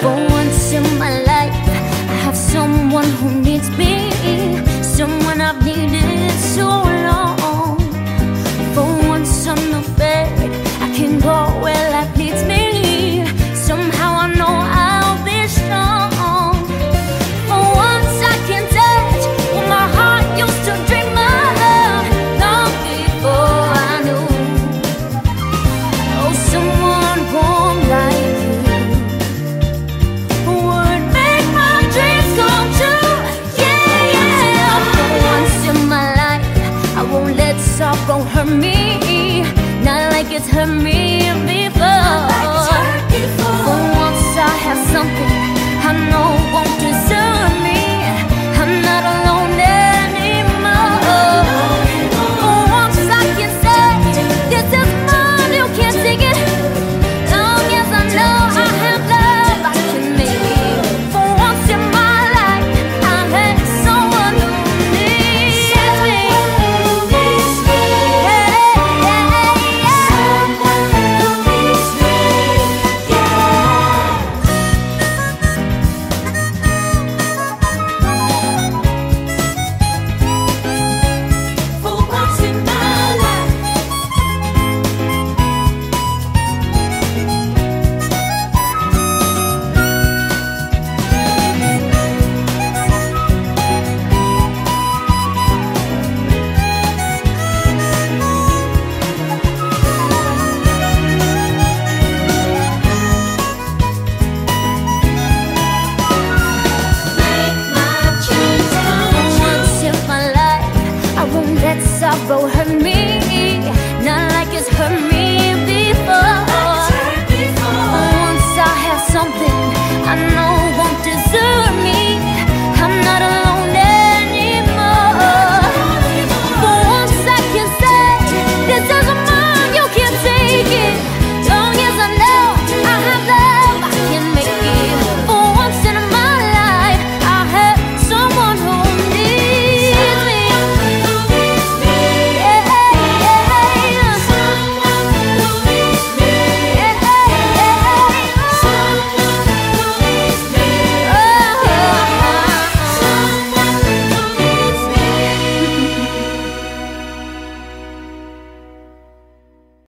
For once in my life, I have someone who needs me. can me. sorrow hurt me, not like it's hurt me before.